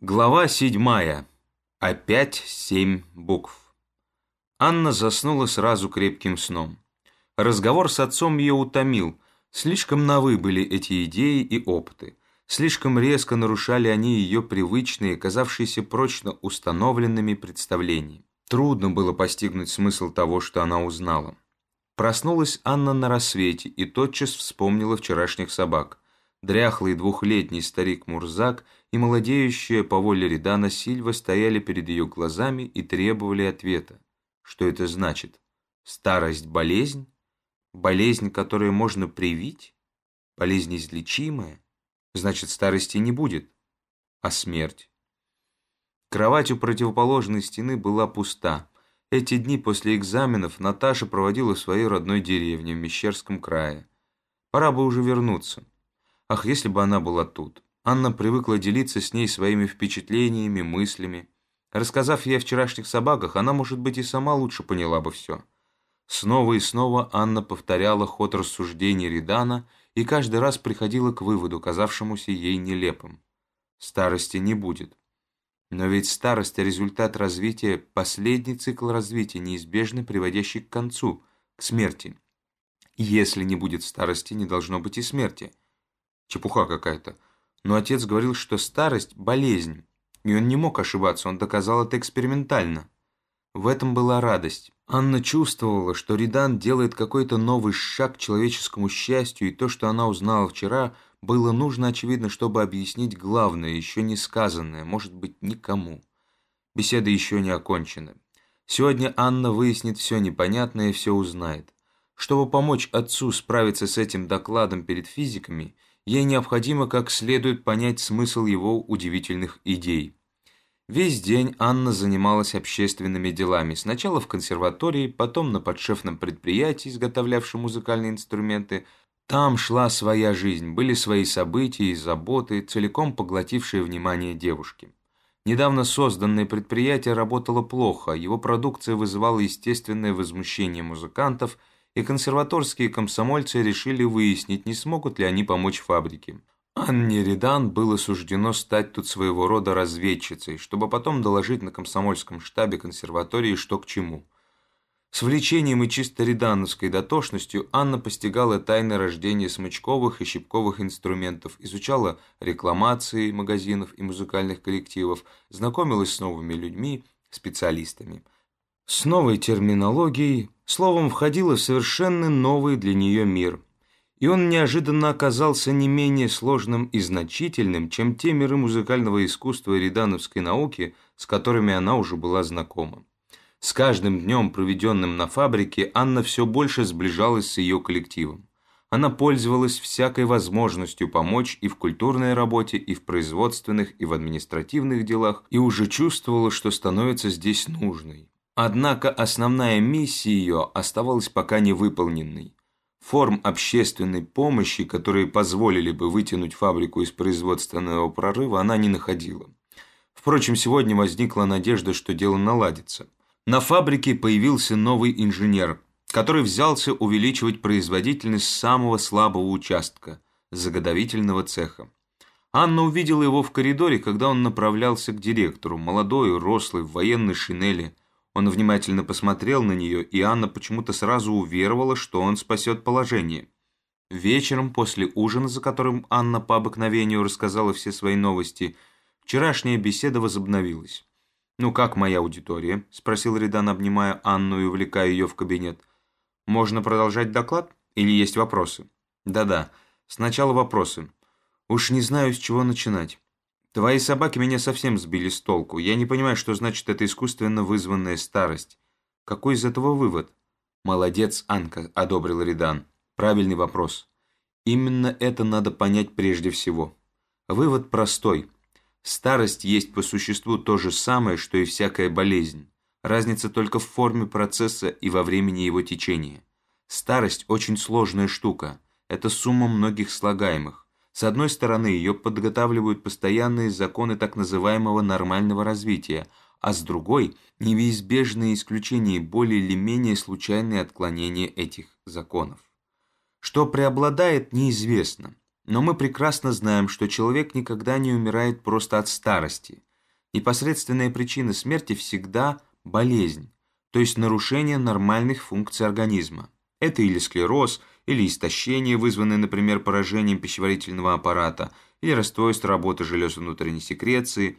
Глава седьмая. Опять семь букв. Анна заснула сразу крепким сном. Разговор с отцом ее утомил. Слишком новы были эти идеи и опыты. Слишком резко нарушали они ее привычные, казавшиеся прочно установленными представления. Трудно было постигнуть смысл того, что она узнала. Проснулась Анна на рассвете и тотчас вспомнила вчерашних собак. Дряхлый двухлетний старик Мурзак и молодеющая по воле Редана Сильва стояли перед ее глазами и требовали ответа. Что это значит? Старость – болезнь? Болезнь, которую можно привить? Болезнь излечимая? Значит, старости не будет. А смерть? Кровать у противоположной стены была пуста. Эти дни после экзаменов Наташа проводила в своей родной деревне в Мещерском крае. Пора бы уже вернуться. Ах, если бы она была тут. Анна привыкла делиться с ней своими впечатлениями, мыслями. Рассказав ей о вчерашних собаках, она, может быть, и сама лучше поняла бы все. Снова и снова Анна повторяла ход рассуждений Редана и каждый раз приходила к выводу, казавшемуся ей нелепым. Старости не будет. Но ведь старость – результат развития, последний цикл развития, неизбежно приводящий к концу, к смерти. Если не будет старости, не должно быть и смерти – Чепуха какая-то. Но отец говорил, что старость – болезнь. И он не мог ошибаться, он доказал это экспериментально. В этом была радость. Анна чувствовала, что Ридан делает какой-то новый шаг к человеческому счастью, и то, что она узнала вчера, было нужно, очевидно, чтобы объяснить главное, еще не сказанное, может быть, никому. Беседа еще не окончена. Сегодня Анна выяснит все непонятное и все узнает. Чтобы помочь отцу справиться с этим докладом перед физиками – ей необходимо как следует понять смысл его удивительных идей. Весь день Анна занималась общественными делами, сначала в консерватории, потом на подшефном предприятии, изготовлявшем музыкальные инструменты. Там шла своя жизнь, были свои события и заботы, целиком поглотившие внимание девушки. Недавно созданное предприятие работало плохо, его продукция вызывала естественное возмущение музыкантов – и консерваторские комсомольцы решили выяснить, не смогут ли они помочь фабрике. Анне Редан было суждено стать тут своего рода разведчицей, чтобы потом доложить на комсомольском штабе консерватории, что к чему. С влечением и чисто редановской дотошностью Анна постигала тайны рождения смычковых и щипковых инструментов, изучала рекламации магазинов и музыкальных коллективов, знакомилась с новыми людьми, специалистами – с новой терминологией, словом, входила в совершенно новый для нее мир. И он неожиданно оказался не менее сложным и значительным, чем те миры музыкального искусства и редановской науки, с которыми она уже была знакома. С каждым днем, проведенным на фабрике, Анна все больше сближалась с ее коллективом. Она пользовалась всякой возможностью помочь и в культурной работе, и в производственных, и в административных делах, и уже чувствовала, что становится здесь нужной. Однако основная миссия ее оставалась пока невыполненной. Форм общественной помощи, которые позволили бы вытянуть фабрику из производственного прорыва, она не находила. Впрочем, сегодня возникла надежда, что дело наладится. На фабрике появился новый инженер, который взялся увеличивать производительность самого слабого участка – заготовительного цеха. Анна увидела его в коридоре, когда он направлялся к директору, молодой, рослый, в военной шинели – он внимательно посмотрел на нее, и Анна почему-то сразу уверовала, что он спасет положение. Вечером, после ужина, за которым Анна по обыкновению рассказала все свои новости, вчерашняя беседа возобновилась. «Ну как моя аудитория?» – спросил Редан, обнимая Анну и увлекая ее в кабинет. «Можно продолжать доклад? Или есть вопросы?» «Да-да. Сначала вопросы. Уж не знаю, с чего начинать. Твои собаки меня совсем сбили с толку. Я не понимаю, что значит эта искусственно вызванная старость. Какой из этого вывод? Молодец, Анка, одобрил Ридан. Правильный вопрос. Именно это надо понять прежде всего. Вывод простой. Старость есть по существу то же самое, что и всякая болезнь. Разница только в форме процесса и во времени его течения. Старость очень сложная штука. Это сумма многих слагаемых. С одной стороны, ее подготавливают постоянные законы так называемого нормального развития, а с другой – неизбежные исключения и более или менее случайные отклонения этих законов. Что преобладает, неизвестно, но мы прекрасно знаем, что человек никогда не умирает просто от старости. Непосредственная причина смерти всегда болезнь, то есть нарушение нормальных функций организма. Это или склероз, или истощение, вызванное, например, поражением пищеварительного аппарата, или расстройство работы желез внутренней секреции.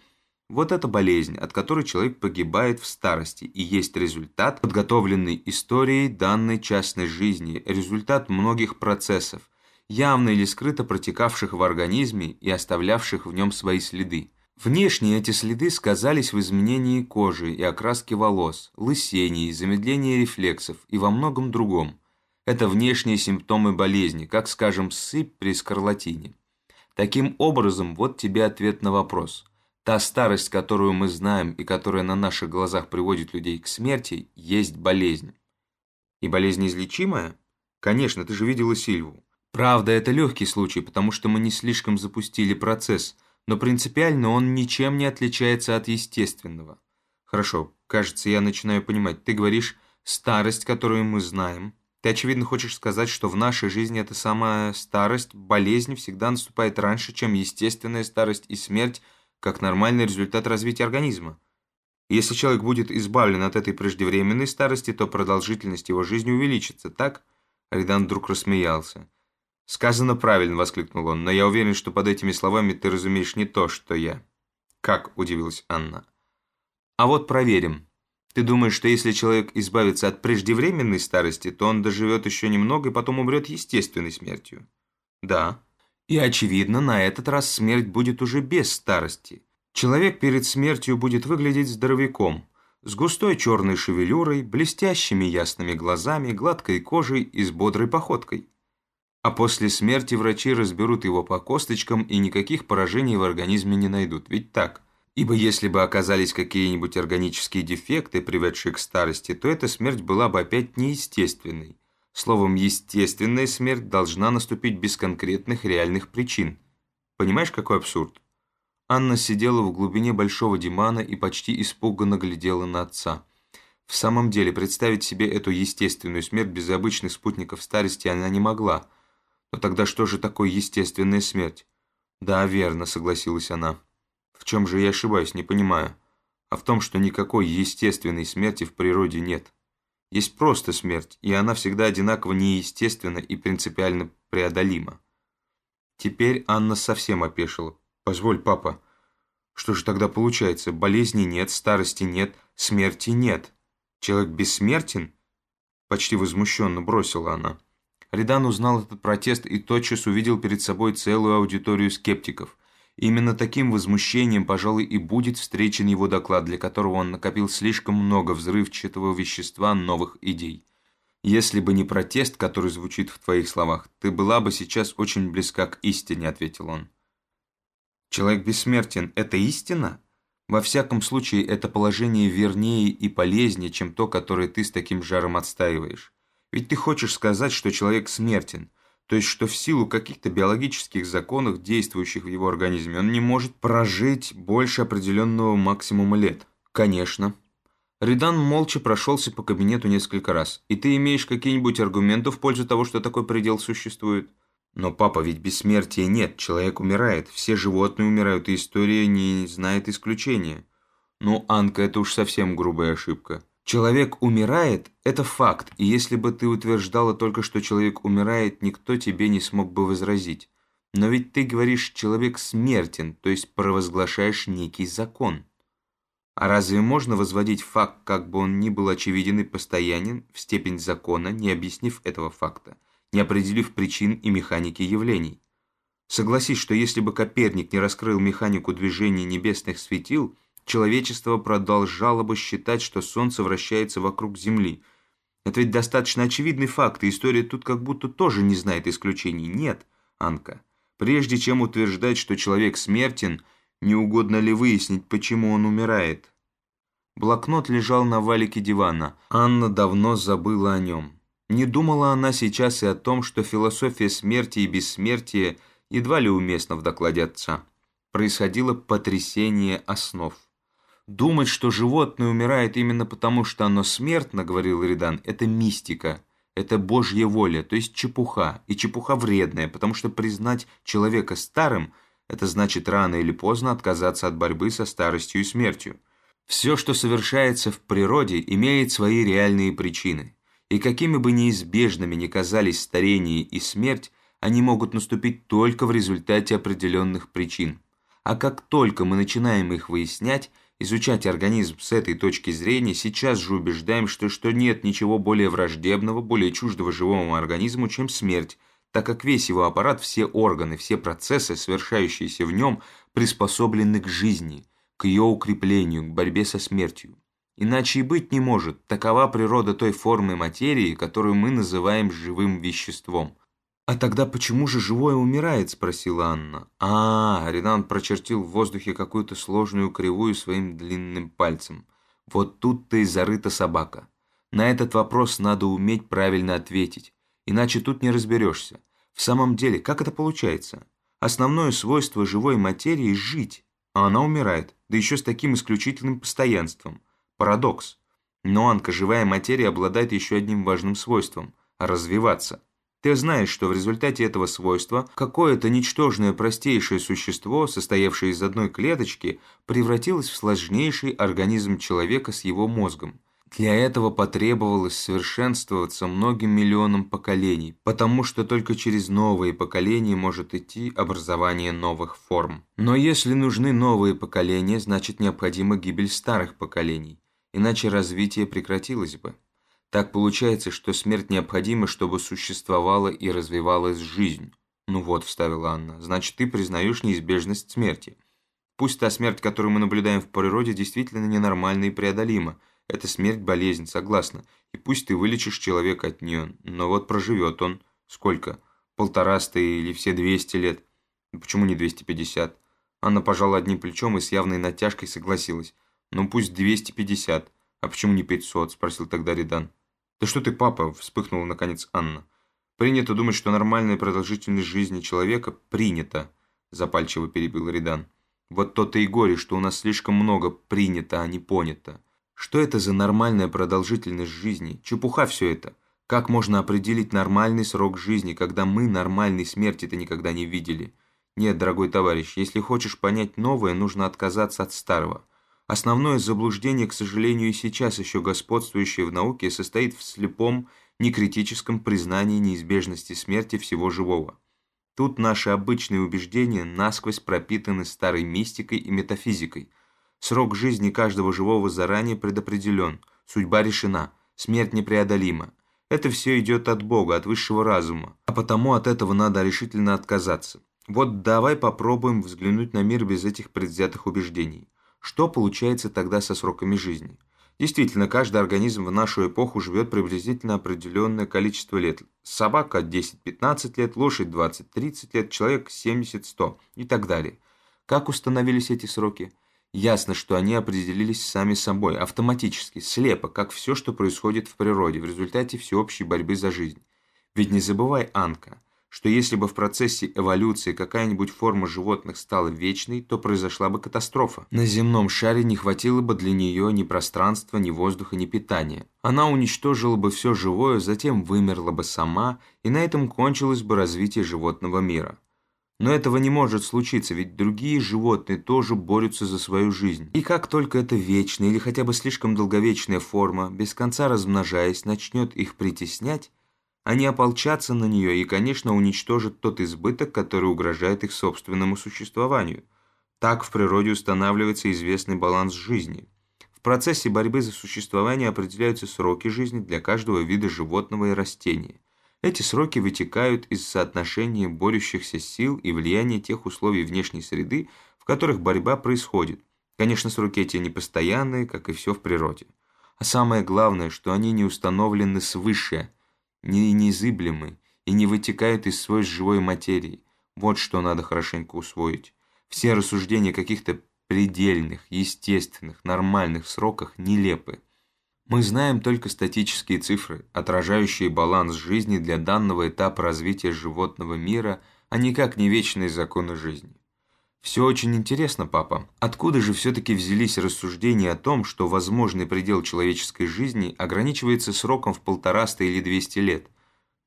Вот это болезнь, от которой человек погибает в старости, и есть результат подготовленной историей данной частной жизни, результат многих процессов, явно или скрыто протекавших в организме и оставлявших в нем свои следы. Внешне эти следы сказались в изменении кожи и окраске волос, лысении, замедлении рефлексов и во многом другом. Это внешние симптомы болезни, как, скажем, сыпь при скарлатине. Таким образом, вот тебе ответ на вопрос. Та старость, которую мы знаем и которая на наших глазах приводит людей к смерти, есть болезнь. И болезнь излечимая? Конечно, ты же видела Сильву. Правда, это легкий случай, потому что мы не слишком запустили процесс, но принципиально он ничем не отличается от естественного. Хорошо, кажется, я начинаю понимать. Ты говоришь «старость, которую мы знаем». Ты, очевидно, хочешь сказать, что в нашей жизни эта самая старость, болезнь всегда наступает раньше, чем естественная старость и смерть, как нормальный результат развития организма. если человек будет избавлен от этой преждевременной старости, то продолжительность его жизни увеличится, так? Ридан вдруг рассмеялся. «Сказано правильно», — воскликнул он, «но я уверен, что под этими словами ты разумеешь не то, что я». «Как?» — удивилась Анна. «А вот проверим. Ты думаешь, что если человек избавится от преждевременной старости, то он доживет еще немного и потом умрет естественной смертью?» «Да». «И, очевидно, на этот раз смерть будет уже без старости. Человек перед смертью будет выглядеть здоровяком» с густой черной шевелюрой, блестящими ясными глазами, гладкой кожей и с бодрой походкой. А после смерти врачи разберут его по косточкам и никаких поражений в организме не найдут, ведь так? Ибо если бы оказались какие-нибудь органические дефекты, приведшие к старости, то эта смерть была бы опять неестественной. Словом, естественная смерть должна наступить без конкретных реальных причин. Понимаешь, какой абсурд? Анна сидела в глубине большого димана и почти испуганно глядела на отца. В самом деле, представить себе эту естественную смерть без обычных спутников старости она не могла – но тогда что же такое естественная смерть? Да, верно, согласилась она. В чем же я ошибаюсь, не понимаю. А в том, что никакой естественной смерти в природе нет. Есть просто смерть, и она всегда одинаково неестественна и принципиально преодолима. Теперь Анна совсем опешила. «Позволь, папа, что же тогда получается? Болезни нет, старости нет, смерти нет. Человек бессмертен?» Почти возмущенно бросила она. Ридан узнал этот протест и тотчас увидел перед собой целую аудиторию скептиков. Именно таким возмущением, пожалуй, и будет встречен его доклад, для которого он накопил слишком много взрывчатого вещества новых идей. «Если бы не протест, который звучит в твоих словах, ты была бы сейчас очень близка к истине», — ответил он. «Человек бессмертен — это истина?» Во всяком случае, это положение вернее и полезнее, чем то, которое ты с таким жаром отстаиваешь. Ведь ты хочешь сказать, что человек смертен, то есть что в силу каких-то биологических законов, действующих в его организме, он не может прожить больше определенного максимума лет. Конечно. Ридан молча прошелся по кабинету несколько раз. И ты имеешь какие-нибудь аргументы в пользу того, что такой предел существует? Но, папа, ведь бессмертия нет, человек умирает, все животные умирают, и история не знает исключения. Ну, Анка, это уж совсем грубая ошибка. Человек умирает – это факт, и если бы ты утверждала только, что человек умирает, никто тебе не смог бы возразить. Но ведь ты говоришь «человек смертен», то есть провозглашаешь некий закон. А разве можно возводить факт, как бы он ни был очевиден и постоянен, в степень закона, не объяснив этого факта, не определив причин и механики явлений? Согласись, что если бы Коперник не раскрыл механику движения небесных светил – человечество продолжало бы считать, что Солнце вращается вокруг Земли. Это ведь достаточно очевидный факт, и история тут как будто тоже не знает исключений. Нет, Анка, прежде чем утверждать, что человек смертен, не угодно ли выяснить, почему он умирает? Блокнот лежал на валике дивана. Анна давно забыла о нем. Не думала она сейчас и о том, что философия смерти и бессмертия едва ли уместна в докладе отца. Происходило потрясение основ. Думать, что животное умирает именно потому, что оно смертно, говорил Ридан, это мистика, это божья воля, то есть чепуха, и чепуха вредная, потому что признать человека старым Это значит рано или поздно отказаться от борьбы со старостью и смертью. Все, что совершается в природе, имеет свои реальные причины. И какими бы неизбежными ни казались старение и смерть, они могут наступить только в результате определенных причин. А как только мы начинаем их выяснять, изучать организм с этой точки зрения, сейчас же убеждаем, что, что нет ничего более враждебного, более чуждого живому организму, чем смерть, так как весь его аппарат, все органы, все процессы, совершающиеся в нем, приспособлены к жизни, к ее укреплению, к борьбе со смертью. Иначе и быть не может, такова природа той формы материи, которую мы называем живым веществом. «А тогда почему же живое умирает?» – спросила Анна. а, -а, -а Редан прочертил в воздухе какую-то сложную кривую своим длинным пальцем. «Вот тут-то и зарыта собака. На этот вопрос надо уметь правильно ответить, иначе тут не разберешься. В самом деле, как это получается? Основное свойство живой материи – жить, а она умирает, да еще с таким исключительным постоянством. Парадокс. Но Анка, живая материя, обладает еще одним важным свойством – развиваться. Ты знаешь, что в результате этого свойства какое-то ничтожное простейшее существо, состоявшее из одной клеточки, превратилось в сложнейший организм человека с его мозгом. Для этого потребовалось совершенствоваться многим миллионам поколений, потому что только через новые поколения может идти образование новых форм. Но если нужны новые поколения, значит необходима гибель старых поколений, иначе развитие прекратилось бы. Так получается, что смерть необходима, чтобы существовала и развивалась жизнь. Ну вот, вставила Анна, значит, ты признаешь неизбежность смерти. Пусть та смерть, которую мы наблюдаем в природе, действительно ненормальна и преодолима. Это смерть – болезнь, согласна. И пусть ты вылечишь человека от нее, но вот проживет он. Сколько? Полтораста или все двести лет? Почему не двести пятьдесят? Анна пожала одним плечом и с явной натяжкой согласилась. Ну пусть двести пятьдесят. А почему не пятьсот? Спросил тогда Редан. «Да что ты, папа?» – вспыхнула наконец Анна. «Принято думать, что нормальная продолжительность жизни человека принята», – запальчиво перебил Редан. «Вот то-то и горе, что у нас слишком много принято, а не понято. Что это за нормальная продолжительность жизни? Чепуха все это. Как можно определить нормальный срок жизни, когда мы нормальной смерти-то никогда не видели? Нет, дорогой товарищ, если хочешь понять новое, нужно отказаться от старого». Основное заблуждение, к сожалению, и сейчас еще господствующее в науке, состоит в слепом, некритическом признании неизбежности смерти всего живого. Тут наши обычные убеждения насквозь пропитаны старой мистикой и метафизикой. Срок жизни каждого живого заранее предопределен, судьба решена, смерть непреодолима. Это все идет от Бога, от высшего разума, а потому от этого надо решительно отказаться. Вот давай попробуем взглянуть на мир без этих предвзятых убеждений. Что получается тогда со сроками жизни? Действительно, каждый организм в нашу эпоху живет приблизительно определенное количество лет. Собака 10-15 лет, лошадь 20-30 лет, человек 70-100 и так далее. Как установились эти сроки? Ясно, что они определились сами собой, автоматически, слепо, как все, что происходит в природе, в результате всеобщей борьбы за жизнь. Ведь не забывай, Анка, что если бы в процессе эволюции какая-нибудь форма животных стала вечной, то произошла бы катастрофа. На земном шаре не хватило бы для нее ни пространства, ни воздуха, ни питания. Она уничтожила бы все живое, затем вымерла бы сама, и на этом кончилось бы развитие животного мира. Но этого не может случиться, ведь другие животные тоже борются за свою жизнь. И как только эта вечная или хотя бы слишком долговечная форма, без конца размножаясь, начнет их притеснять, они ополчатся на нее и, конечно, уничтожат тот избыток, который угрожает их собственному существованию. Так в природе устанавливается известный баланс жизни. В процессе борьбы за существование определяются сроки жизни для каждого вида животного и растения. Эти сроки вытекают из соотношения борющихся сил и влияния тех условий внешней среды, в которых борьба происходит. Конечно, сроки эти непостоянные, как и все в природе. А самое главное, что они не установлены свыше – не незыблемы и не вытекают из свойств живой материи. Вот что надо хорошенько усвоить. Все рассуждения каких-то предельных, естественных, нормальных сроках нелепы. Мы знаем только статические цифры, отражающие баланс жизни для данного этапа развития животного мира, а никак не вечные законы жизни. Все очень интересно, папа. Откуда же все-таки взялись рассуждения о том, что возможный предел человеческой жизни ограничивается сроком в полтораста или двести лет?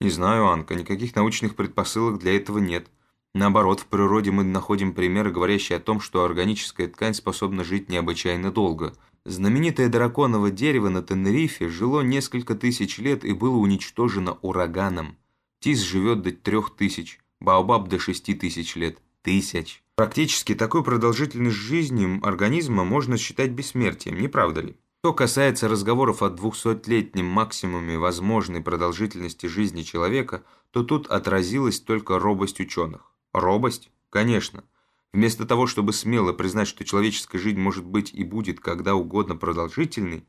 Не знаю, Анка, никаких научных предпосылок для этого нет. Наоборот, в природе мы находим примеры, говорящие о том, что органическая ткань способна жить необычайно долго. Знаменитое драконово дерево на Тенерифе жило несколько тысяч лет и было уничтожено ураганом. Тис живет до трех тысяч, Баобаб до шести тысяч лет. Тысяч. Практически такой продолжительность жизни организма можно считать бессмертием, не правда ли? Что касается разговоров о 200-летнем максимуме возможной продолжительности жизни человека, то тут отразилась только робость ученых. Робость? Конечно. Вместо того, чтобы смело признать, что человеческая жизнь может быть и будет когда угодно продолжительной,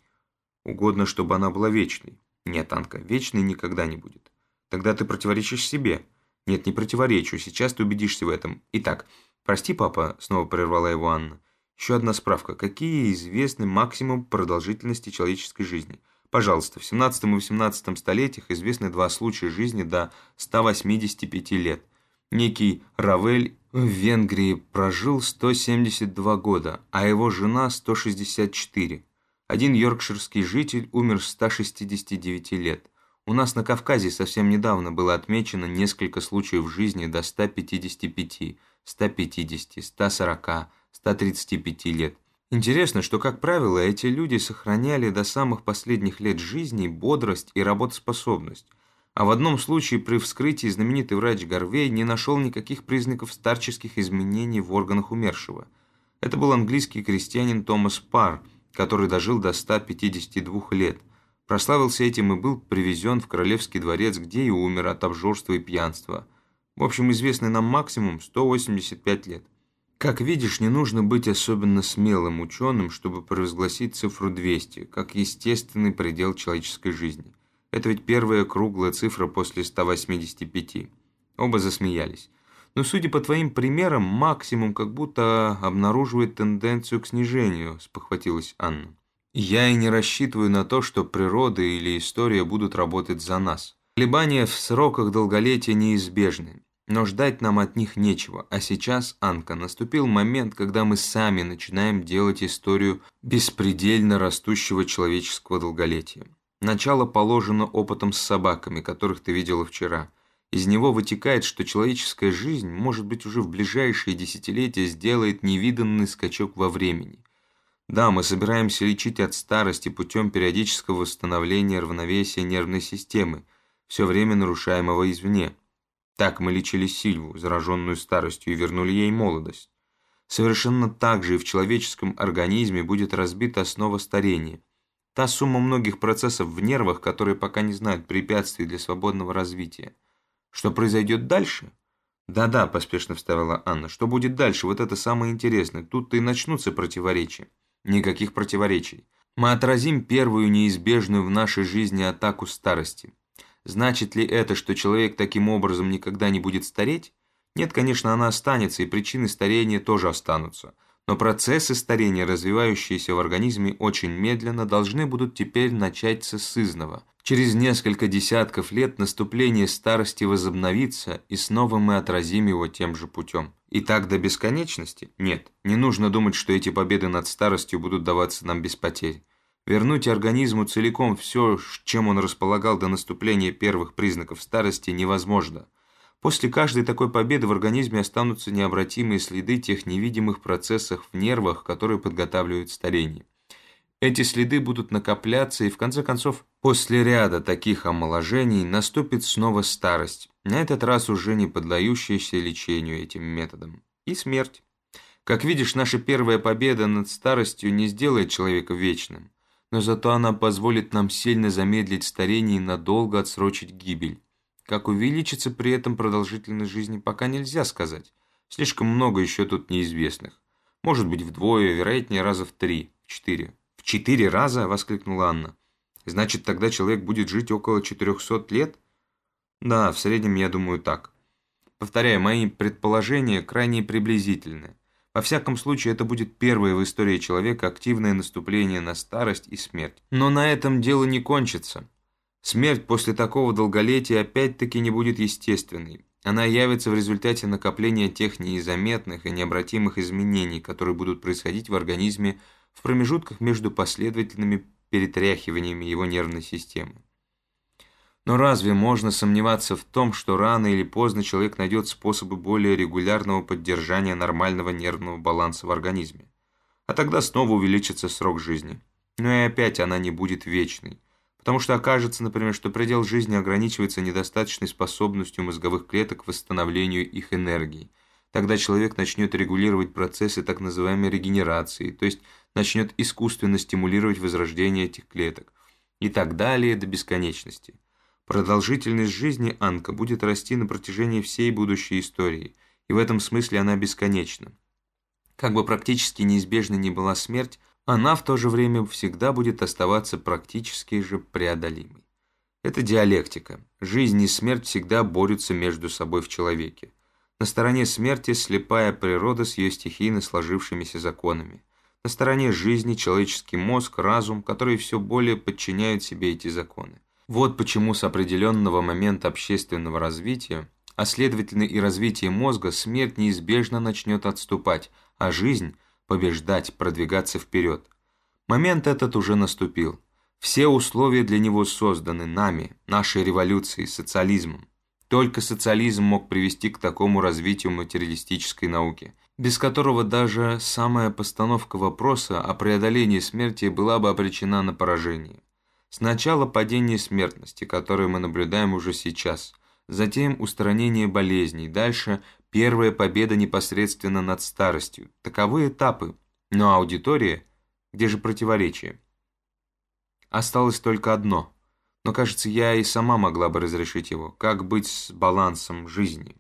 угодно, чтобы она была вечной. Нет, Анка, вечной никогда не будет. Тогда ты противоречишь себе. Нет, не противоречу, сейчас ты убедишься в этом. Итак, прости, папа, снова прервала его Анна. Еще одна справка. Какие известны максимум продолжительности человеческой жизни? Пожалуйста, в 17 и 18 столетиях известны два случая жизни до 185 лет. Некий Равель в Венгрии прожил 172 года, а его жена 164. Один йоркширский житель умер 169 лет. У нас на Кавказе совсем недавно было отмечено несколько случаев жизни до 155, 150, 140, 135 лет. Интересно, что, как правило, эти люди сохраняли до самых последних лет жизни бодрость и работоспособность. А в одном случае при вскрытии знаменитый врач Гарвей не нашел никаких признаков старческих изменений в органах умершего. Это был английский крестьянин Томас Парр, который дожил до 152 лет. Прославился этим и был привезен в Королевский дворец, где и умер от обжорства и пьянства. В общем, известный нам максимум 185 лет. Как видишь, не нужно быть особенно смелым ученым, чтобы провозгласить цифру 200, как естественный предел человеческой жизни. Это ведь первая круглая цифра после 185. Оба засмеялись. Но судя по твоим примерам, максимум как будто обнаруживает тенденцию к снижению, спохватилась Анна. Я и не рассчитываю на то, что природа или история будут работать за нас. Колебания в сроках долголетия неизбежны. Но ждать нам от них нечего. А сейчас, Анка, наступил момент, когда мы сами начинаем делать историю беспредельно растущего человеческого долголетия. Начало положено опытом с собаками, которых ты видела вчера. Из него вытекает, что человеческая жизнь, может быть, уже в ближайшие десятилетия сделает невиданный скачок во времени. Да, мы собираемся лечить от старости путем периодического восстановления равновесия нервной системы, все время нарушаемого извне. Так мы лечили Сильву, зараженную старостью, и вернули ей молодость. Совершенно так же и в человеческом организме будет разбита основа старения. Та сумма многих процессов в нервах, которые пока не знают препятствий для свободного развития. Что произойдет дальше? Да-да, поспешно вставила Анна. Что будет дальше? Вот это самое интересное. Тут-то и начнутся противоречия. Никаких противоречий. Мы отразим первую неизбежную в нашей жизни атаку старости. Значит ли это, что человек таким образом никогда не будет стареть? Нет, конечно, она останется, и причины старения тоже останутся. Но процессы старения, развивающиеся в организме очень медленно, должны будут теперь начаться с изного. Через несколько десятков лет наступление старости возобновится, и снова мы отразим его тем же путем. И так до бесконечности? Нет, не нужно думать, что эти победы над старостью будут даваться нам без потерь. Вернуть организму целиком все, чем он располагал до наступления первых признаков старости, невозможно. После каждой такой победы в организме останутся необратимые следы тех невидимых процессов в нервах, которые подготавливают старение. Эти следы будут накопляться, и в конце концов, после ряда таких омоложений наступит снова старость, на этот раз уже не поддающаяся лечению этим методом, и смерть. Как видишь, наша первая победа над старостью не сделает человека вечным но зато она позволит нам сильно замедлить старение и надолго отсрочить гибель. Как увеличится при этом продолжительность жизни, пока нельзя сказать. Слишком много еще тут неизвестных. Может быть вдвое, вероятнее раза в три, в четыре. «В четыре раза?» – воскликнула Анна. «Значит, тогда человек будет жить около 400 лет?» «Да, в среднем я думаю так. Повторяю, мои предположения крайне приблизительны. Во всяком случае, это будет первое в истории человека активное наступление на старость и смерть. Но на этом дело не кончится. Смерть после такого долголетия опять-таки не будет естественной. Она явится в результате накопления тех незаметных и необратимых изменений, которые будут происходить в организме в промежутках между последовательными перетряхиваниями его нервной системы. Но разве можно сомневаться в том, что рано или поздно человек найдет способы более регулярного поддержания нормального нервного баланса в организме? А тогда снова увеличится срок жизни. Но и опять она не будет вечной. Потому что окажется, например, что предел жизни ограничивается недостаточной способностью мозговых клеток к восстановлению их энергии. Тогда человек начнет регулировать процессы так называемой регенерации, то есть начнет искусственно стимулировать возрождение этих клеток. И так далее до бесконечности. Продолжительность жизни Анка будет расти на протяжении всей будущей истории, и в этом смысле она бесконечна. Как бы практически неизбежной ни была смерть, она в то же время всегда будет оставаться практически же преодолимой. Это диалектика. Жизнь и смерть всегда борются между собой в человеке. На стороне смерти слепая природа с ее стихийно сложившимися законами. На стороне жизни человеческий мозг, разум, которые все более подчиняют себе эти законы. Вот почему с определенного момента общественного развития, а следовательно и развития мозга, смерть неизбежно начнет отступать, а жизнь – побеждать, продвигаться вперед. Момент этот уже наступил. Все условия для него созданы нами, нашей революцией, социализмом. Только социализм мог привести к такому развитию материалистической науки, без которого даже самая постановка вопроса о преодолении смерти была бы обречена на поражение. Сначала падение смертности, которое мы наблюдаем уже сейчас, затем устранение болезней, дальше первая победа непосредственно над старостью. Таковы этапы. Но аудитория, где же противоречие? Осталось только одно. Но, кажется, я и сама могла бы разрешить его. Как быть с балансом жизни?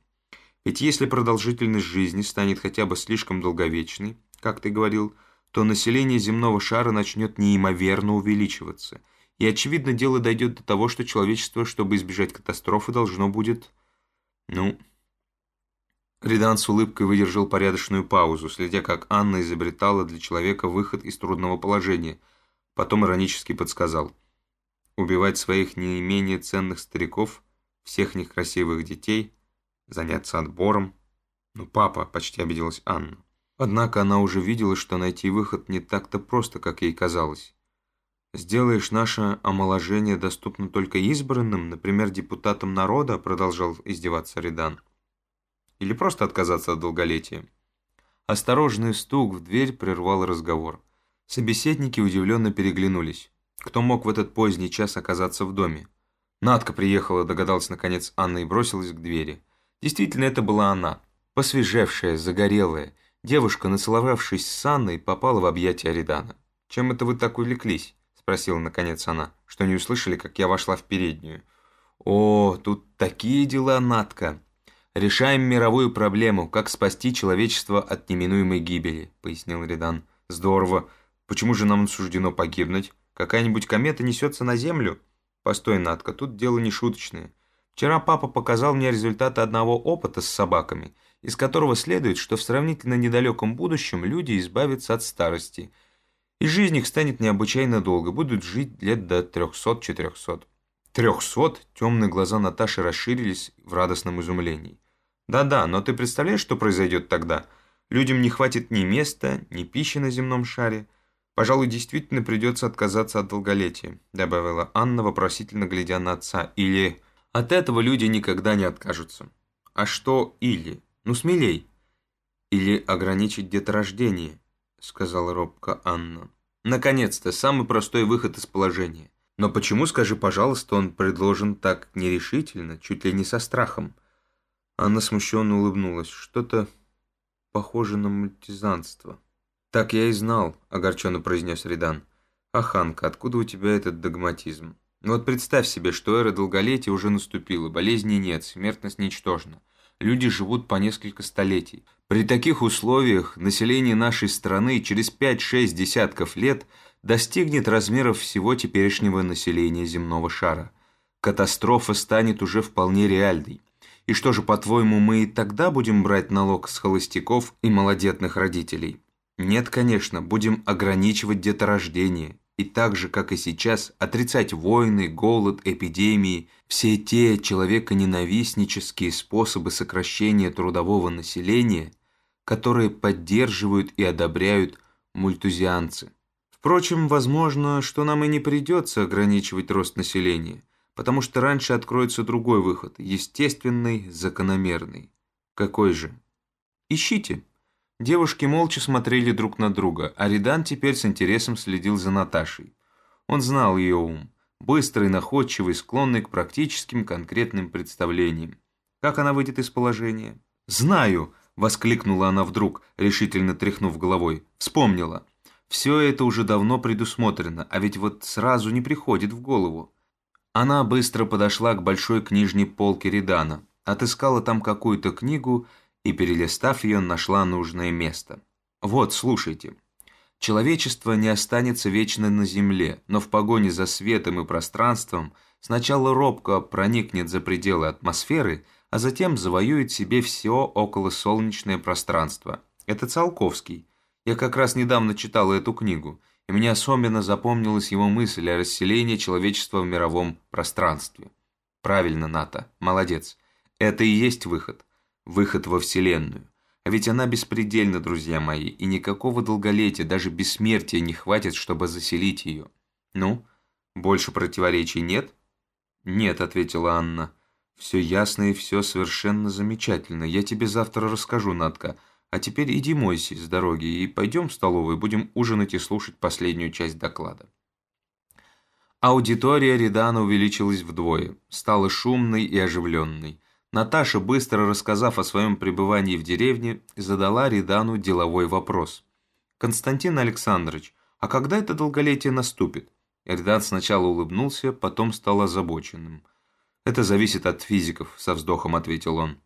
Ведь если продолжительность жизни станет хотя бы слишком долговечной, как ты говорил, то население земного шара начнет неимоверно увеличиваться – и, очевидно, дело дойдет до того, что человечество, чтобы избежать катастрофы, должно будет... Ну... Ридан с улыбкой выдержал порядочную паузу, следя, как Анна изобретала для человека выход из трудного положения. Потом иронически подсказал. Убивать своих не менее ценных стариков, всех них красивых детей, заняться отбором. Ну, папа, почти обиделась Анна. Однако она уже видела, что найти выход не так-то просто, как ей казалось. «Сделаешь наше омоложение доступным только избранным, например, депутатам народа», продолжал издеваться Редан. «Или просто отказаться от долголетия». Осторожный стук в дверь прервал разговор. Собеседники удивленно переглянулись. Кто мог в этот поздний час оказаться в доме? Надка приехала, догадалась наконец Анна и бросилась к двери. Действительно, это была она. Посвежевшая, загорелая. Девушка, нацеловавшись с Анной, попала в объятия Редана. «Чем это вы так увлеклись?» спросила наконец она, что не услышали, как я вошла в переднюю. «О, тут такие дела, Натка! Решаем мировую проблему, как спасти человечество от неминуемой гибели», пояснил Редан. «Здорово. Почему же нам суждено погибнуть? Какая-нибудь комета несется на Землю?» «Постой, Натка, тут дело не шуточное. Вчера папа показал мне результаты одного опыта с собаками, из которого следует, что в сравнительно недалеком будущем люди избавятся от старости – и жизнь их станет необычайно долго, будут жить лет до 300-400. 300? Темные глаза Наташи расширились в радостном изумлении. Да-да, но ты представляешь, что произойдет тогда? Людям не хватит ни места, ни пищи на земном шаре. Пожалуй, действительно придется отказаться от долголетия, добавила Анна, вопросительно глядя на отца. Или от этого люди никогда не откажутся. А что или? Ну, смелей. Или ограничить деторождение. — сказала робко Анна. «Наконец-то, самый простой выход из положения. Но почему, скажи, пожалуйста, он предложен так нерешительно, чуть ли не со страхом?» Анна смущенно улыбнулась. «Что-то похоже на мультизанство». «Так я и знал», — огорченно произнес Редан. «Аханка, откуда у тебя этот догматизм? Ну вот представь себе, что эра долголетия уже наступила, болезней нет, смертность ничтожна люди живут по несколько столетий. При таких условиях население нашей страны через 5-6 десятков лет достигнет размеров всего теперешнего населения земного шара. Катастрофа станет уже вполне реальной. И что же, по-твоему, мы и тогда будем брать налог с холостяков и малодетных родителей? Нет, конечно, будем ограничивать деторождение и так же, как и сейчас, отрицать войны, голод, эпидемии, все те человеконенавистнические способы сокращения трудового населения, которые поддерживают и одобряют мультузианцы. Впрочем, возможно, что нам и не придется ограничивать рост населения. потому что раньше откроется другой выход, естественный, закономерный. Какой же? Ищите. Девушки молча смотрели друг на друга, а Ридан теперь с интересом следил за Наташей. Он знал ее ум, быстрый, находчивый, склонный к практическим конкретным представлениям. Как она выйдет из положения? «Знаю!» – воскликнула она вдруг, решительно тряхнув головой. «Вспомнила. Все это уже давно предусмотрено, а ведь вот сразу не приходит в голову». Она быстро подошла к большой книжной полке Редана, отыскала там какую-то книгу и, перелистав ее, нашла нужное место. «Вот, слушайте. Человечество не останется вечно на Земле, но в погоне за светом и пространством сначала робко проникнет за пределы атмосферы, а затем завоюет себе все околосолнечное пространство. Это Циолковский. Я как раз недавно читал эту книгу, и мне особенно запомнилась его мысль о расселении человечества в мировом пространстве. Правильно, Ната, молодец. Это и есть выход. Выход во Вселенную. А ведь она беспредельна, друзья мои, и никакого долголетия, даже бессмертия не хватит, чтобы заселить ее. Ну, больше противоречий нет? Нет, ответила Анна. Все ясно и все совершенно замечательно. Я тебе завтра расскажу, Натка. А теперь иди мойся с дороги и пойдем в столовую, будем ужинать и слушать последнюю часть доклада. Аудитория Редана увеличилась вдвое, стала шумной и оживленной. Наташа, быстро рассказав о своем пребывании в деревне, задала Ридану деловой вопрос. «Константин Александрович, а когда это долголетие наступит?» Ридан сначала улыбнулся, потом стал озабоченным. «Это зависит от физиков», – со вздохом ответил он.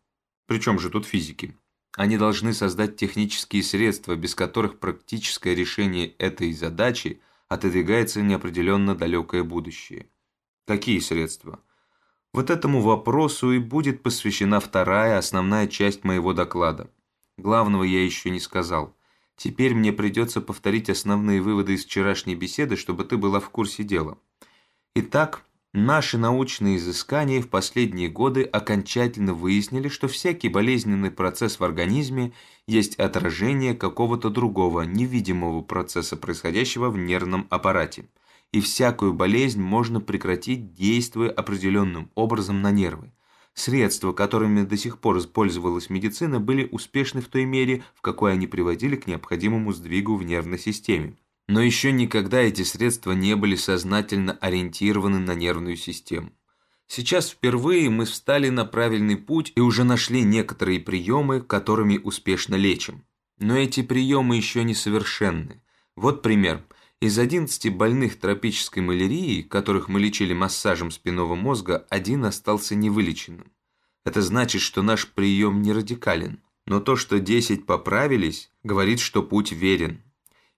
«При чем же тут физики? Они должны создать технические средства, без которых практическое решение этой задачи отодвигается неопределенно далекое будущее». «Какие средства?» Вот этому вопросу и будет посвящена вторая, основная часть моего доклада. Главного я еще не сказал. Теперь мне придется повторить основные выводы из вчерашней беседы, чтобы ты была в курсе дела. Итак, наши научные изыскания в последние годы окончательно выяснили, что всякий болезненный процесс в организме есть отражение какого-то другого, невидимого процесса, происходящего в нервном аппарате – и всякую болезнь можно прекратить, действуя определенным образом на нервы. Средства, которыми до сих пор пользовалась медицина, были успешны в той мере, в какой они приводили к необходимому сдвигу в нервной системе. Но еще никогда эти средства не были сознательно ориентированы на нервную систему. Сейчас впервые мы встали на правильный путь и уже нашли некоторые приемы, которыми успешно лечим. Но эти приемы еще не совершенны. Вот пример. Из 11 больных тропической малярией, которых мы лечили массажем спинного мозга, один остался невылеченным. Это значит, что наш прием не радикален. Но то, что 10 поправились, говорит, что путь верен.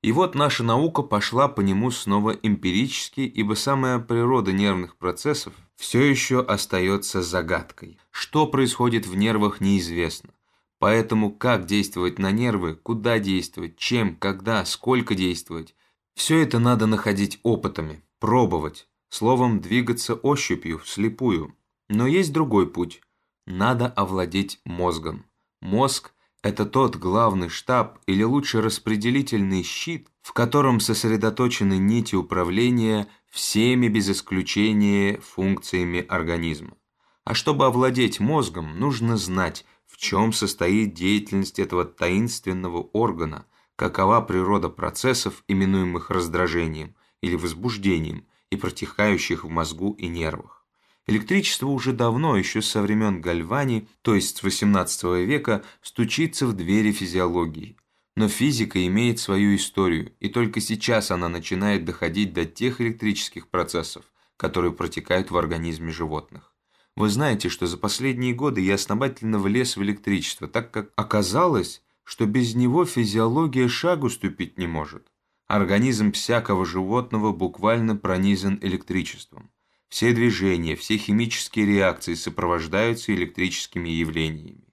И вот наша наука пошла по нему снова эмпирически, ибо самая природа нервных процессов все еще остается загадкой. Что происходит в нервах, неизвестно. Поэтому как действовать на нервы, куда действовать, чем, когда, сколько действовать – все это надо находить опытами, пробовать, словом, двигаться ощупью, вслепую. Но есть другой путь. Надо овладеть мозгом. Мозг – это тот главный штаб или лучше распределительный щит, в котором сосредоточены нити управления всеми без исключения функциями организма. А чтобы овладеть мозгом, нужно знать, в чем состоит деятельность этого таинственного органа – какова природа процессов, именуемых раздражением или возбуждением и протекающих в мозгу и нервах. Электричество уже давно, еще со времен Гальвани, то есть с XVIII века, стучится в двери физиологии. Но физика имеет свою историю, и только сейчас она начинает доходить до тех электрических процессов, которые протекают в организме животных. Вы знаете, что за последние годы я основательно влез в электричество, так как оказалось, что без него физиология шагу ступить не может. Организм всякого животного буквально пронизан электричеством. Все движения, все химические реакции сопровождаются электрическими явлениями.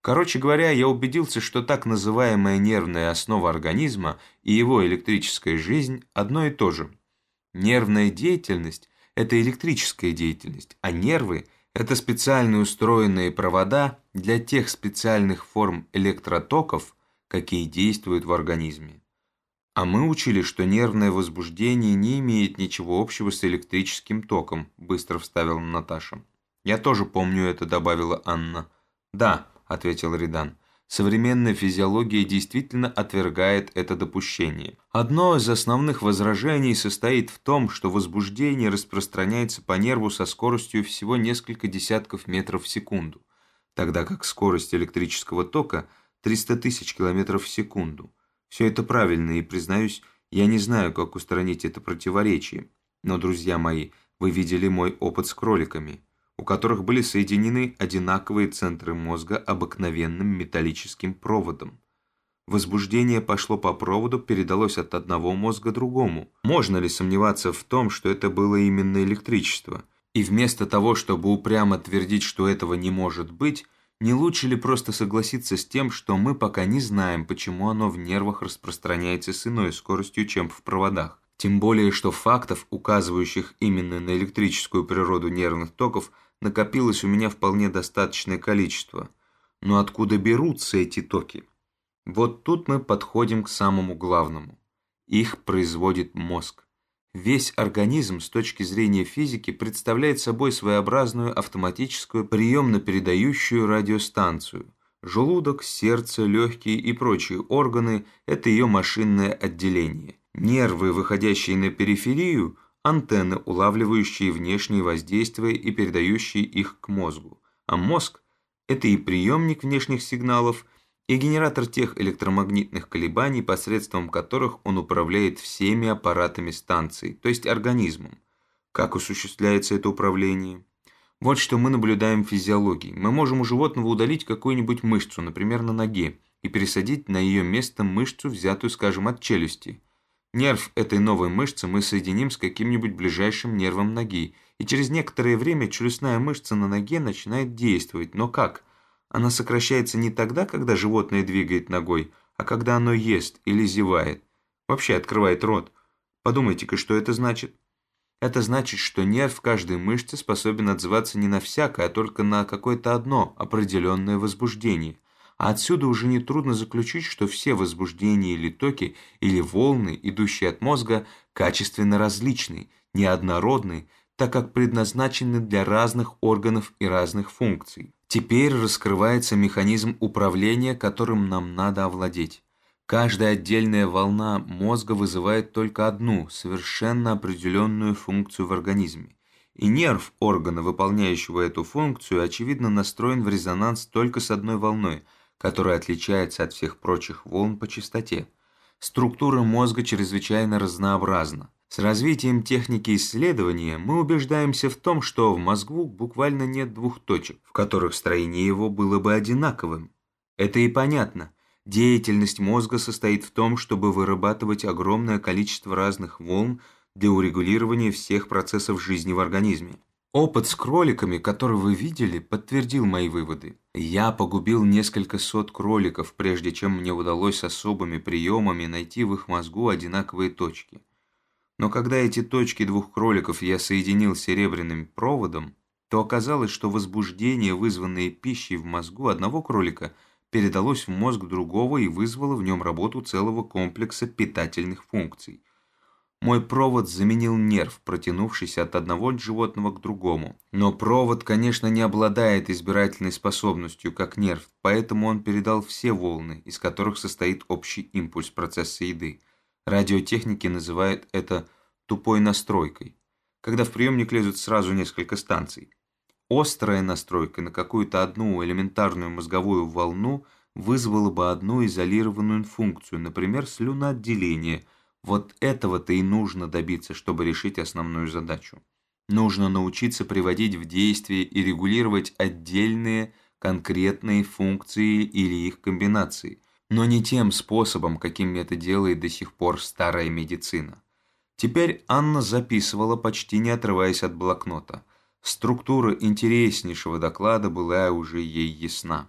Короче говоря, я убедился, что так называемая нервная основа организма и его электрическая жизнь одно и то же. Нервная деятельность – это электрическая деятельность, а нервы это специально устроенные провода для тех специальных форм электротоков, какие действуют в организме. А мы учили, что нервное возбуждение не имеет ничего общего с электрическим током, быстро вставила Наташа. Я тоже помню это, добавила Анна. Да, ответил Ридан. Современная физиология действительно отвергает это допущение. Одно из основных возражений состоит в том, что возбуждение распространяется по нерву со скоростью всего несколько десятков метров в секунду, тогда как скорость электрического тока 300 тысяч километров в секунду. Все это правильно, и, признаюсь, я не знаю, как устранить это противоречие. Но, друзья мои, вы видели мой опыт с кроликами у которых были соединены одинаковые центры мозга обыкновенным металлическим проводом. Возбуждение пошло по проводу, передалось от одного мозга другому. Можно ли сомневаться в том, что это было именно электричество? И вместо того, чтобы упрямо твердить, что этого не может быть, не лучше ли просто согласиться с тем, что мы пока не знаем, почему оно в нервах распространяется с иной скоростью, чем в проводах? Тем более, что фактов, указывающих именно на электрическую природу нервных токов – накопилось у меня вполне достаточное количество. Но откуда берутся эти токи? Вот тут мы подходим к самому главному. Их производит мозг. Весь организм с точки зрения физики представляет собой своеобразную автоматическую приемно-передающую радиостанцию. Желудок, сердце, легкие и прочие органы – это ее машинное отделение. Нервы, выходящие на периферию – антенны, улавливающие внешние воздействия и передающие их к мозгу. А мозг – это и приемник внешних сигналов, и генератор тех электромагнитных колебаний, посредством которых он управляет всеми аппаратами станции, то есть организмом. Как осуществляется это управление? Вот что мы наблюдаем в физиологии. Мы можем у животного удалить какую-нибудь мышцу, например, на ноге, и пересадить на ее место мышцу, взятую, скажем, от челюсти – Нерв этой новой мышцы мы соединим с каким-нибудь ближайшим нервом ноги, и через некоторое время челюстная мышца на ноге начинает действовать. Но как? Она сокращается не тогда, когда животное двигает ногой, а когда оно ест или зевает. Вообще открывает рот. Подумайте-ка, что это значит? Это значит, что нерв каждой мышцы способен отзываться не на всякое, а только на какое-то одно определенное возбуждение. А отсюда уже нетрудно заключить, что все возбуждения или токи, или волны, идущие от мозга, качественно различны, неоднородны, так как предназначены для разных органов и разных функций. Теперь раскрывается механизм управления, которым нам надо овладеть. Каждая отдельная волна мозга вызывает только одну, совершенно определенную функцию в организме. И нерв органа, выполняющего эту функцию, очевидно настроен в резонанс только с одной волной – которая отличается от всех прочих волн по частоте. Структура мозга чрезвычайно разнообразна. С развитием техники исследования мы убеждаемся в том, что в мозгу буквально нет двух точек, в которых строение его было бы одинаковым. Это и понятно. Деятельность мозга состоит в том, чтобы вырабатывать огромное количество разных волн для урегулирования всех процессов жизни в организме. Опыт с кроликами, который вы видели, подтвердил мои выводы. Я погубил несколько сот кроликов, прежде чем мне удалось особыми приемами найти в их мозгу одинаковые точки. Но когда эти точки двух кроликов я соединил серебряным проводом, то оказалось, что возбуждение, вызванное пищей в мозгу одного кролика, передалось в мозг другого и вызвало в нем работу целого комплекса питательных функций. Мой провод заменил нерв, протянувшийся от одного животного к другому. Но провод, конечно, не обладает избирательной способностью, как нерв, поэтому он передал все волны, из которых состоит общий импульс процесса еды. Радиотехники называют это тупой настройкой, когда в приемник лезут сразу несколько станций. Острая настройка на какую-то одну элементарную мозговую волну вызвала бы одну изолированную функцию, например, слюноотделение – вот этого-то и нужно добиться, чтобы решить основную задачу. Нужно научиться приводить в действие и регулировать отдельные конкретные функции или их комбинации, но не тем способом, каким это делает до сих пор старая медицина. Теперь Анна записывала, почти не отрываясь от блокнота. Структура интереснейшего доклада была уже ей ясна.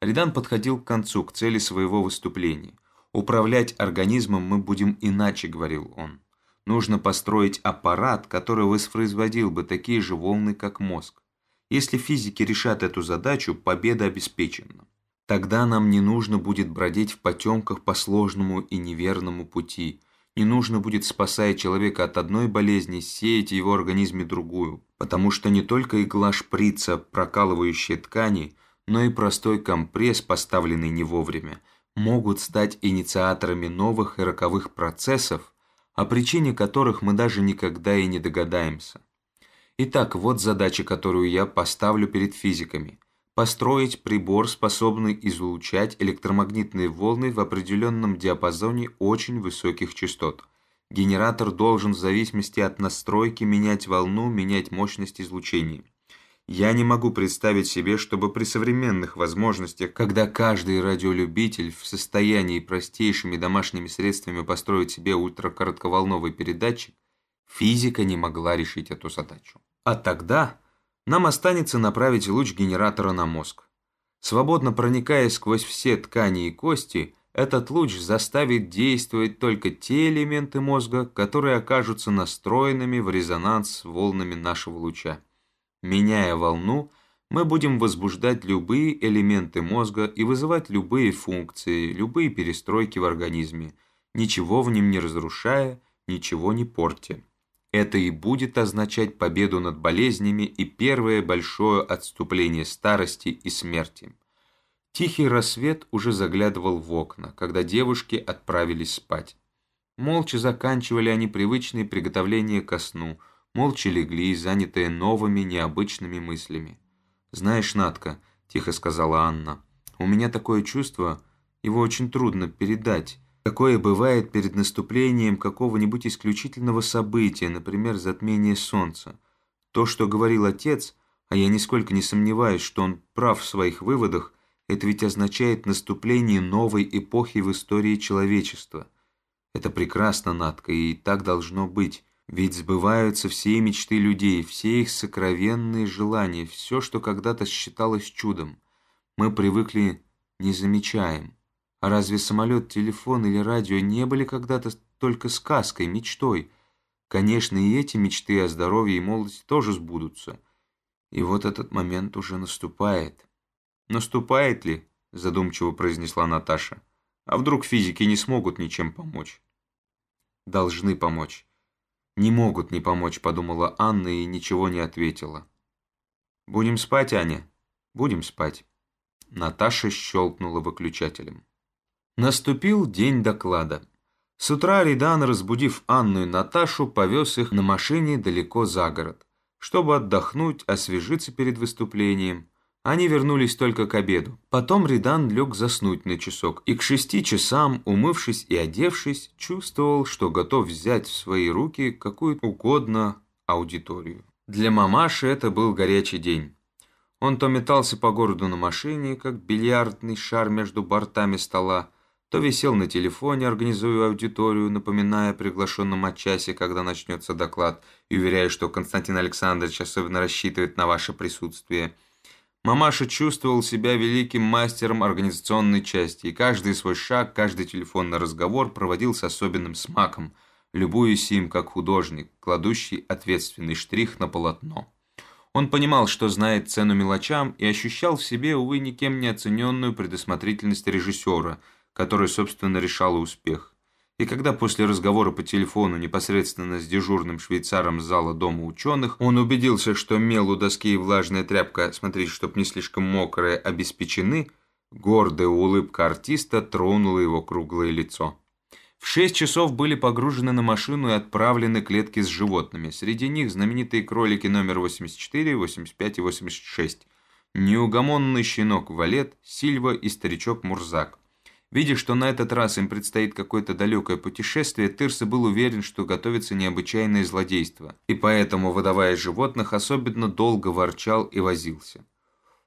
Ридан подходил к концу, к цели своего выступления – Управлять организмом мы будем иначе, говорил он. Нужно построить аппарат, который воспроизводил бы такие же волны, как мозг. Если физики решат эту задачу, победа обеспечена. Тогда нам не нужно будет бродить в потемках по сложному и неверному пути. Не нужно будет, спасая человека от одной болезни, сеять в его организме другую. Потому что не только игла шприца, прокалывающая ткани, но и простой компресс, поставленный не вовремя, могут стать инициаторами новых и роковых процессов, о причине которых мы даже никогда и не догадаемся. Итак, вот задача, которую я поставлю перед физиками. Построить прибор, способный излучать электромагнитные волны в определенном диапазоне очень высоких частот. Генератор должен в зависимости от настройки менять волну, менять мощность излучения. Я не могу представить себе, чтобы при современных возможностях, когда каждый радиолюбитель в состоянии простейшими домашними средствами построить себе ультракоротковолновый передатчик, физика не могла решить эту задачу. А тогда нам останется направить луч генератора на мозг. Свободно проникая сквозь все ткани и кости, этот луч заставит действовать только те элементы мозга, которые окажутся настроенными в резонанс с волнами нашего луча. Меняя волну, мы будем возбуждать любые элементы мозга и вызывать любые функции, любые перестройки в организме, ничего в нем не разрушая, ничего не портя. Это и будет означать победу над болезнями и первое большое отступление старости и смерти. Тихий рассвет уже заглядывал в окна, когда девушки отправились спать. Молча заканчивали они привычные приготовления ко сну, молча легли, занятые новыми необычными мыслями. «Знаешь, Натка», — тихо сказала Анна, — «у меня такое чувство, его очень трудно передать». Такое бывает перед наступлением какого-нибудь исключительного события, например, затмение солнца. То, что говорил отец, а я нисколько не сомневаюсь, что он прав в своих выводах, это ведь означает наступление новой эпохи в истории человечества. Это прекрасно, Надка, и так должно быть. Ведь сбываются все мечты людей, все их сокровенные желания, все, что когда-то считалось чудом. Мы привыкли не замечаем. А разве самолет, телефон или радио не были когда-то только сказкой, мечтой? Конечно, и эти мечты о здоровье и молодости тоже сбудутся. И вот этот момент уже наступает. «Наступает ли?» – задумчиво произнесла Наташа. «А вдруг физики не смогут ничем помочь?» «Должны помочь». «Не могут не помочь», – подумала Анна и ничего не ответила. «Будем спать, Аня?» «Будем спать». Наташа щелкнула выключателем. Наступил день доклада. С утра Ридан, разбудив Анну и Наташу, повез их на машине далеко за город, чтобы отдохнуть, освежиться перед выступлением. Они вернулись только к обеду. Потом Ридан лег заснуть на часок, и к шести часам, умывшись и одевшись, чувствовал, что готов взять в свои руки какую угодно аудиторию. Для мамаши это был горячий день. Он то метался по городу на машине, как бильярдный шар между бортами стола, то висел на телефоне, организуя аудиторию, напоминая приглашенным о часе, когда начнется доклад, и уверяя, что Константин Александрович особенно рассчитывает на ваше присутствие. Мамаша чувствовал себя великим мастером организационной части, и каждый свой шаг, каждый телефонный разговор проводил с особенным смаком, любуясь им как художник, кладущий ответственный штрих на полотно. Он понимал, что знает цену мелочам, и ощущал в себе, увы, никем не оцененную предусмотрительность режиссера – которая, собственно, решала успех. И когда после разговора по телефону непосредственно с дежурным швейцаром зала Дома ученых он убедился, что мел у доски и влажная тряпка, смотрите, чтоб не слишком мокрая, обеспечены, гордая улыбка артиста тронула его круглое лицо. В шесть часов были погружены на машину и отправлены клетки с животными. Среди них знаменитые кролики номер 84, 85 и 86. Неугомонный щенок Валет, Сильва и старичок Мурзак. Видя, что на этот раз им предстоит какое-то далекое путешествие, Тырса был уверен, что готовится необычайное злодейство, и поэтому, выдавая животных, особенно долго ворчал и возился.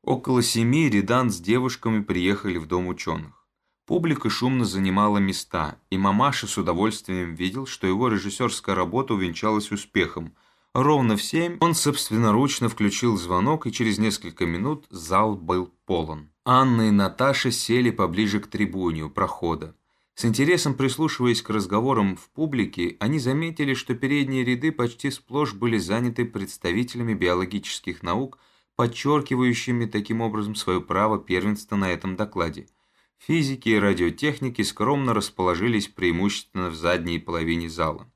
Около семи Редан с девушками приехали в дом ученых. Публика шумно занимала места, и мамаша с удовольствием видел, что его режиссерская работа увенчалась успехом. Ровно в семь он собственноручно включил звонок, и через несколько минут зал был полон. Анна и Наташа сели поближе к трибуне у прохода. С интересом прислушиваясь к разговорам в публике, они заметили, что передние ряды почти сплошь были заняты представителями биологических наук, подчеркивающими таким образом свое право первенства на этом докладе. Физики и радиотехники скромно расположились преимущественно в задней половине зала.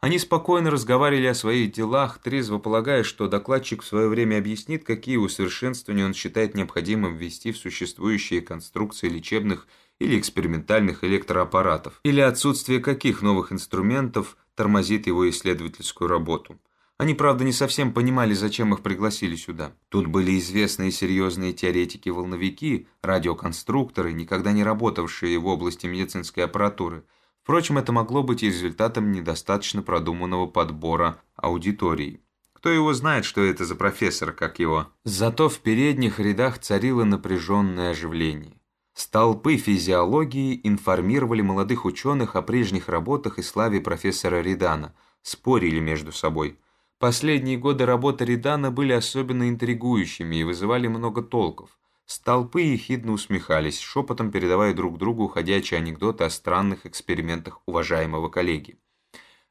Они спокойно разговаривали о своих делах, трезво полагая, что докладчик в свое время объяснит, какие усовершенствования он считает необходимым ввести в существующие конструкции лечебных или экспериментальных электроаппаратов, или отсутствие каких новых инструментов тормозит его исследовательскую работу. Они, правда, не совсем понимали, зачем их пригласили сюда. Тут были известные серьезные теоретики-волновики, радиоконструкторы, никогда не работавшие в области медицинской аппаратуры. Впрочем, это могло быть результатом недостаточно продуманного подбора аудитории. Кто его знает, что это за профессор, как его? Зато в передних рядах царило напряженное оживление. Столпы физиологии информировали молодых ученых о прежних работах и славе профессора Ридана, спорили между собой. Последние годы работы Ридана были особенно интригующими и вызывали много толков. Столпы ехидно усмехались, шепотом передавая друг другу ходячие анекдоты о странных экспериментах уважаемого коллеги.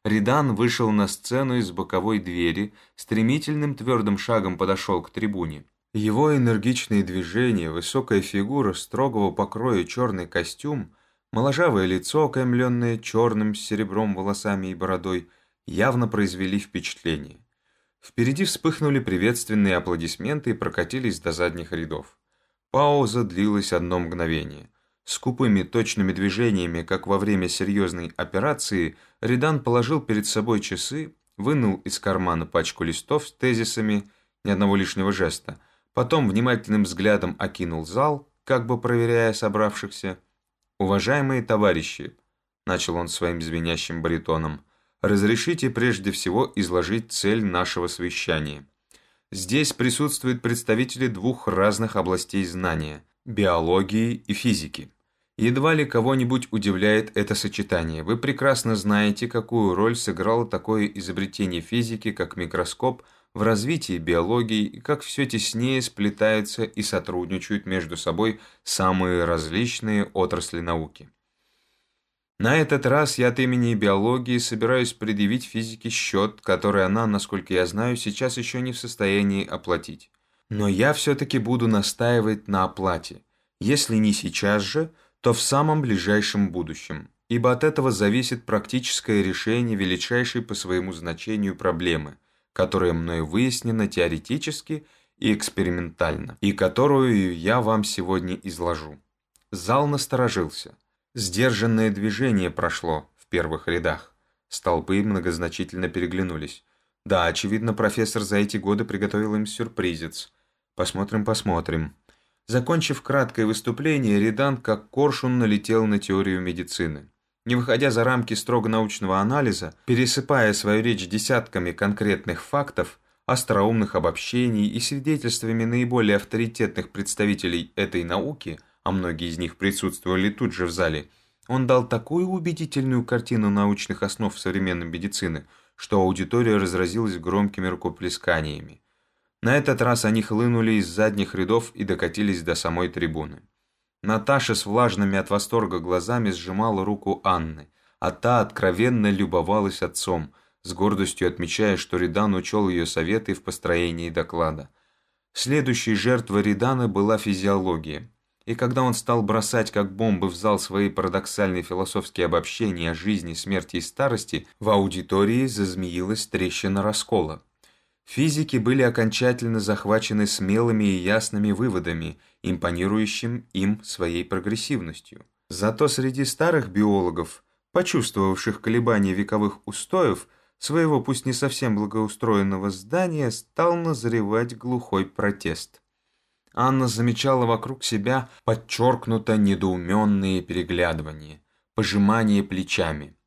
Ридан вышел на сцену из боковой двери, стремительным твердым шагом подошел к трибуне. Его энергичные движения, высокая фигура, строгого покроя черный костюм, моложавое лицо, окаймленное черным с серебром волосами и бородой, явно произвели впечатление. Впереди вспыхнули приветственные аплодисменты и прокатились до задних рядов. Пауза длилась одно мгновение. Скупыми точными движениями, как во время серьезной операции, Ридан положил перед собой часы, вынул из кармана пачку листов с тезисами, ни одного лишнего жеста – Потом внимательным взглядом окинул зал, как бы проверяя собравшихся. «Уважаемые товарищи», — начал он своим звенящим баритоном, «разрешите прежде всего изложить цель нашего совещания. Здесь присутствуют представители двух разных областей знания – биологии и физики. Едва ли кого-нибудь удивляет это сочетание. Вы прекрасно знаете, какую роль сыграло такое изобретение физики, как микроскоп – в развитии биологии и как все теснее сплетаются и сотрудничают между собой самые различные отрасли науки. На этот раз я от имени биологии собираюсь предъявить физике счет, который она, насколько я знаю, сейчас еще не в состоянии оплатить. Но я все-таки буду настаивать на оплате. Если не сейчас же, то в самом ближайшем будущем, ибо от этого зависит практическое решение величайшей по своему значению проблемы – которая мною выяснена теоретически и экспериментально, и которую я вам сегодня изложу. Зал насторожился. Сдержанное движение прошло в первых рядах. Столпы многозначительно переглянулись. Да, очевидно, профессор за эти годы приготовил им сюрпризец. Посмотрим, посмотрим. Закончив краткое выступление, Редан как коршун налетел на теорию медицины. Не выходя за рамки строго научного анализа, пересыпая свою речь десятками конкретных фактов, остроумных обобщений и свидетельствами наиболее авторитетных представителей этой науки, а многие из них присутствовали тут же в зале, он дал такую убедительную картину научных основ современной медицины, что аудитория разразилась громкими рукоплесканиями. На этот раз они хлынули из задних рядов и докатились до самой трибуны. Наташа с влажными от восторга глазами сжимала руку Анны, а та откровенно любовалась отцом, с гордостью отмечая, что Ридан учел ее советы в построении доклада. Следующей жертвой Ридана была физиология. И когда он стал бросать как бомбы в зал свои парадоксальные философские обобщения о жизни, смерти и старости, в аудитории зазмеилась трещина раскола. Физики были окончательно захвачены смелыми и ясными выводами, импонирующим им своей прогрессивностью. Зато среди старых биологов, почувствовавших колебания вековых устоев, своего пусть не совсем благоустроенного здания, стал назревать глухой протест. Анна замечала вокруг себя подчеркнуто недоуменные переглядывания, пожимание плечами –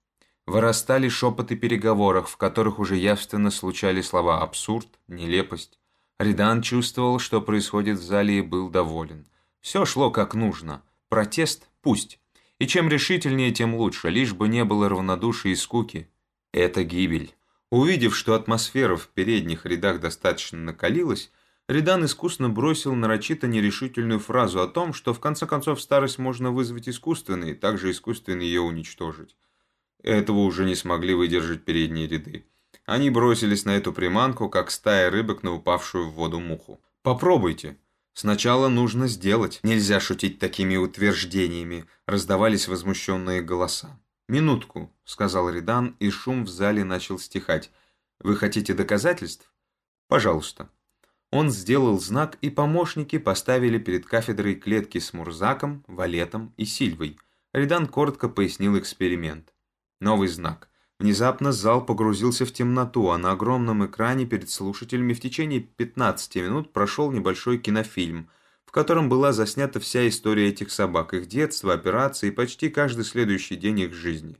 Вырастали шепоты переговоров, в которых уже явственно случали слова «абсурд», «нелепость». Ридан чувствовал, что происходит в зале и был доволен. Все шло как нужно. Протест – пусть. И чем решительнее, тем лучше, лишь бы не было равнодушия и скуки. Это гибель. Увидев, что атмосфера в передних рядах достаточно накалилась, Ридан искусно бросил нарочито нерешительную фразу о том, что в конце концов старость можно вызвать искусственно и также искусственно ее уничтожить. Этого уже не смогли выдержать передние ряды. Они бросились на эту приманку, как стая рыбок на упавшую в воду муху. Попробуйте. Сначала нужно сделать. Нельзя шутить такими утверждениями, раздавались возмущенные голоса. «Минутку», — сказал Ридан, и шум в зале начал стихать. «Вы хотите доказательств? Пожалуйста». Он сделал знак, и помощники поставили перед кафедрой клетки с Мурзаком, Валетом и Сильвой. Ридан коротко пояснил эксперимент. Новый знак. Внезапно зал погрузился в темноту, а на огромном экране перед слушателями в течение 15 минут прошел небольшой кинофильм, в котором была заснята вся история этих собак, их детства, операции и почти каждый следующий день их жизни.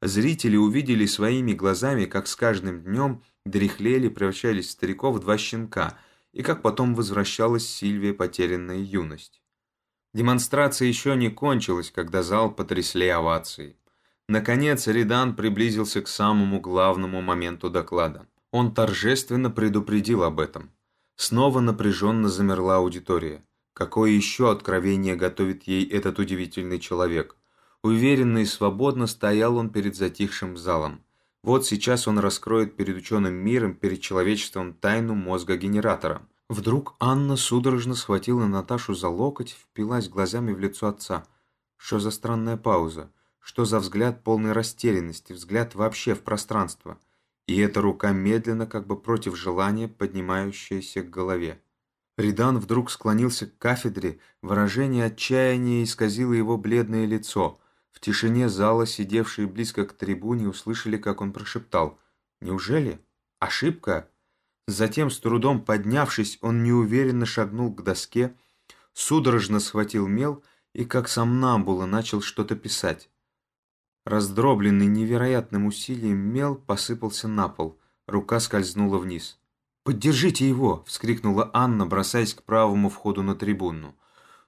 Зрители увидели своими глазами, как с каждым днем дряхлели, превращались в стариков два щенка, и как потом возвращалась Сильвия потерянная юность. Демонстрация еще не кончилась, когда зал потрясли овации. Наконец Ридан приблизился к самому главному моменту доклада. Он торжественно предупредил об этом. Снова напряженно замерла аудитория. Какое еще откровение готовит ей этот удивительный человек? Уверенно и свободно стоял он перед затихшим залом. Вот сейчас он раскроет перед ученым миром, перед человечеством тайну мозга генератора. Вдруг Анна судорожно схватила Наташу за локоть, впилась глазами в лицо отца. Что за странная пауза? Что за взгляд полной растерянности, взгляд вообще в пространство? И эта рука медленно, как бы против желания, поднимающаяся к голове. Ридан вдруг склонился к кафедре, выражение отчаяния исказило его бледное лицо. В тишине зала, сидевшие близко к трибуне, услышали, как он прошептал «Неужели? Ошибка?» Затем, с трудом поднявшись, он неуверенно шагнул к доске, судорожно схватил мел и, как сам Намбула, начал что-то писать. Раздробленный невероятным усилием мел посыпался на пол, рука скользнула вниз. «Поддержите его!» – вскрикнула Анна, бросаясь к правому входу на трибуну.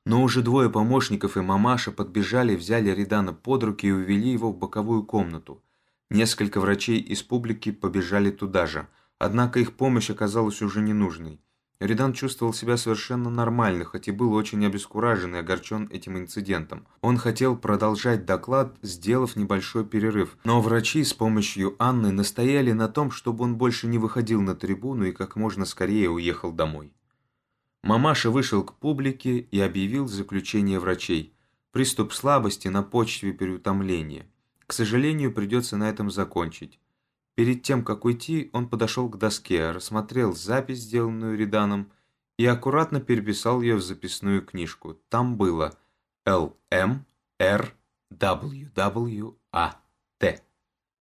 Но уже двое помощников и мамаша подбежали, взяли Редана под руки и увели его в боковую комнату. Несколько врачей из публики побежали туда же, однако их помощь оказалась уже ненужной. Ридан чувствовал себя совершенно нормально, хоть и был очень обескуражен и огорчен этим инцидентом. Он хотел продолжать доклад, сделав небольшой перерыв, но врачи с помощью Анны настояли на том, чтобы он больше не выходил на трибуну и как можно скорее уехал домой. Мамаша вышел к публике и объявил заключение врачей. Приступ слабости на почве переутомления. К сожалению, придется на этом закончить. Перед тем, как уйти, он подошел к доске, рассмотрел запись, сделанную Риданом, и аккуратно переписал ее в записную книжку. Там было «ЛМ Р W W Т».